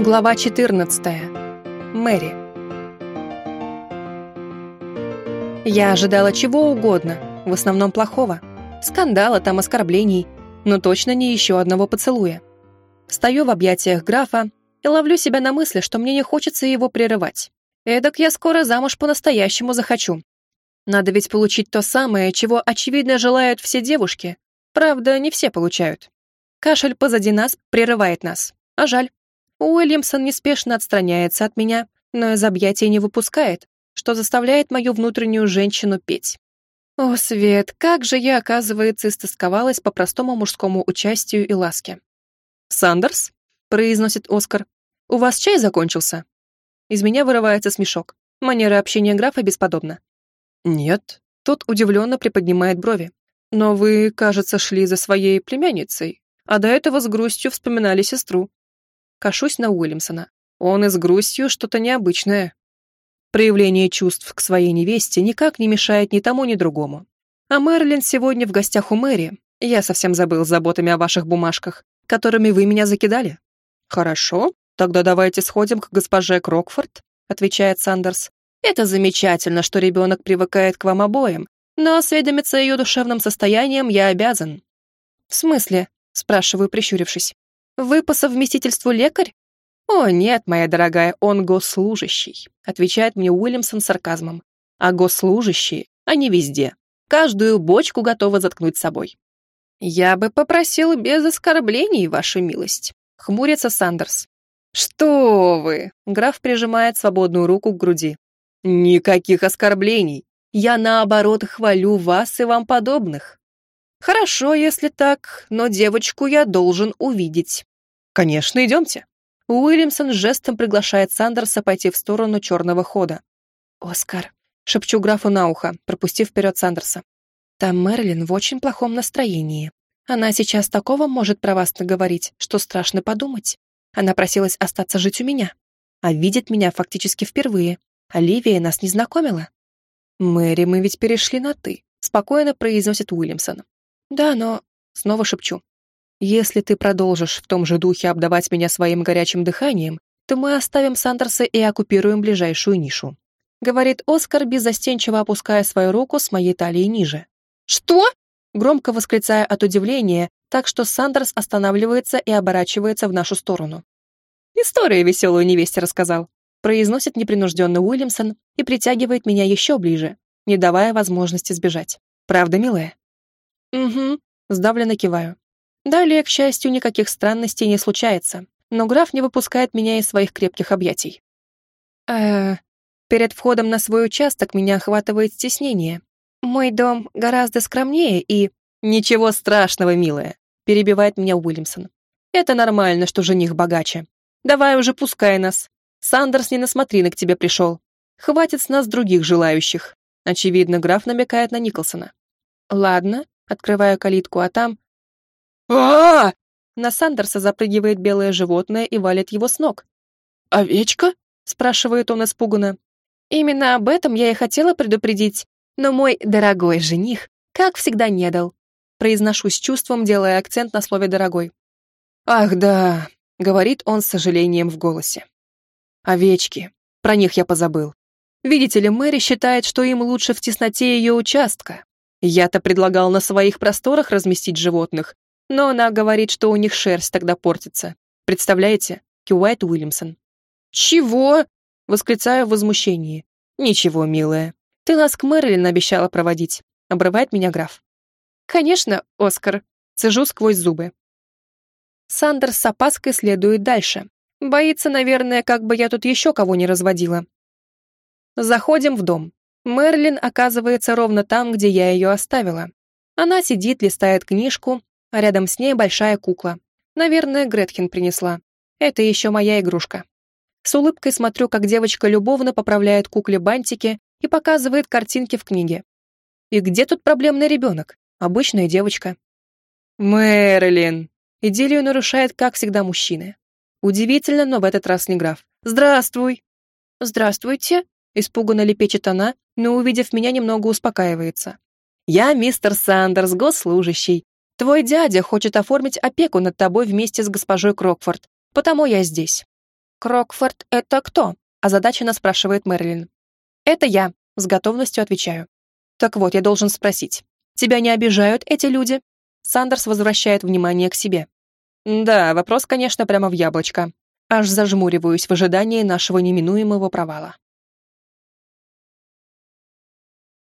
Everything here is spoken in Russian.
Глава 14. Мэри. Я ожидала чего угодно, в основном плохого. Скандала, там оскорблений, но точно не еще одного поцелуя. Стою в объятиях графа и ловлю себя на мысли, что мне не хочется его прерывать. Эдак я скоро замуж по-настоящему захочу. Надо ведь получить то самое, чего, очевидно, желают все девушки. Правда, не все получают. Кашель позади нас прерывает нас. А жаль. Уильямсон неспешно отстраняется от меня, но из объятий не выпускает, что заставляет мою внутреннюю женщину петь. О, Свет, как же я, оказывается, истосковалась по простому мужскому участию и ласке. «Сандерс?» — произносит Оскар. «У вас чай закончился?» Из меня вырывается смешок. Манера общения графа бесподобна. «Нет». Тот удивленно приподнимает брови. «Но вы, кажется, шли за своей племянницей, а до этого с грустью вспоминали сестру. Кашусь на Уильямсона. Он и с грустью что-то необычное. Проявление чувств к своей невесте никак не мешает ни тому, ни другому. А Мерлин сегодня в гостях у Мэри. Я совсем забыл заботами о ваших бумажках, которыми вы меня закидали. Хорошо, тогда давайте сходим к госпоже Крокфорд, отвечает Сандерс. Это замечательно, что ребенок привыкает к вам обоим, но осведомиться ее душевным состоянием я обязан. В смысле? спрашиваю, прищурившись. Вы по совместительству лекарь? О, нет, моя дорогая, он госслужащий, отвечает мне Уильямсон сарказмом. А госслужащие, они везде. Каждую бочку готовы заткнуть собой. Я бы попросил без оскорблений, ваша милость, хмурится Сандерс. Что вы? Граф прижимает свободную руку к груди. Никаких оскорблений. Я, наоборот, хвалю вас и вам подобных. Хорошо, если так, но девочку я должен увидеть. «Конечно, идемте». Уильямсон жестом приглашает Сандерса пойти в сторону черного хода. «Оскар», — шепчу графу на ухо, пропустив вперед Сандерса. «Там Мерлин в очень плохом настроении. Она сейчас такого может про вас наговорить, что страшно подумать. Она просилась остаться жить у меня, а видит меня фактически впервые. Оливия нас не знакомила». «Мэри, мы ведь перешли на «ты», — спокойно произносит Уильямсон. «Да, но...» — снова шепчу. Если ты продолжишь в том же духе обдавать меня своим горячим дыханием, то мы оставим Сандерса и оккупируем ближайшую нишу», — говорит Оскар, беззастенчиво опуская свою руку с моей талии ниже. «Что?» — громко восклицая от удивления, так что Сандерс останавливается и оборачивается в нашу сторону. «Историю веселую невесте рассказал», — произносит непринужденный Уильямсон и притягивает меня еще ближе, не давая возможности сбежать. «Правда, милая?» «Угу», — сдавленно киваю. Далее, к счастью, никаких странностей не случается, но граф не выпускает меня из своих крепких объятий. э Перед входом на свой участок меня охватывает стеснение. Мой дом гораздо скромнее и... «Ничего страшного, милая», — перебивает меня Уильямсон. «Это нормально, что жених богаче. Давай уже пускай нас. Сандерс не на смотрины к тебе пришел. Хватит с нас других желающих». Очевидно, граф намекает на Николсона. «Ладно», — открываю калитку, а там а, На Сандерса запрыгивает белое животное и валит его с ног. «Овечка?» — спрашивает он испуганно. «Именно об этом я и хотела предупредить, но мой дорогой жених, как всегда, не дал». Произношу с чувством, делая акцент на слове «дорогой». «Ах, да», — говорит он с сожалением в голосе. «Овечки. Про них я позабыл. Видите ли, Мэри считает, что им лучше в тесноте ее участка. Я-то предлагал на своих просторах разместить животных, но она говорит, что у них шерсть тогда портится. Представляете? Кивает Уильямсон. «Чего?» — восклицаю в возмущении. «Ничего, милая. Ты нас к Мэрилин обещала проводить», — обрывает меня граф. «Конечно, Оскар», — цежу сквозь зубы. Сандерс с опаской следует дальше. Боится, наверное, как бы я тут еще кого не разводила. Заходим в дом. Мерлин оказывается ровно там, где я ее оставила. Она сидит, листает книжку, а рядом с ней большая кукла. Наверное, Гретхен принесла. Это еще моя игрушка. С улыбкой смотрю, как девочка любовно поправляет кукле бантики и показывает картинки в книге. И где тут проблемный ребенок? Обычная девочка. Мэрилин. Идиллию нарушает, как всегда, мужчина. Удивительно, но в этот раз не граф. «Здравствуй!» «Здравствуйте!» Испуганно лепечет она, но, увидев меня, немного успокаивается. «Я мистер Сандерс, госслужащий. Твой дядя хочет оформить опеку над тобой вместе с госпожой Крокфорд, потому я здесь». «Крокфорд — это кто?» — озадаченно спрашивает Мерлин. «Это я», — с готовностью отвечаю. «Так вот, я должен спросить. Тебя не обижают эти люди?» Сандерс возвращает внимание к себе. «Да, вопрос, конечно, прямо в яблочко. Аж зажмуриваюсь в ожидании нашего неминуемого провала.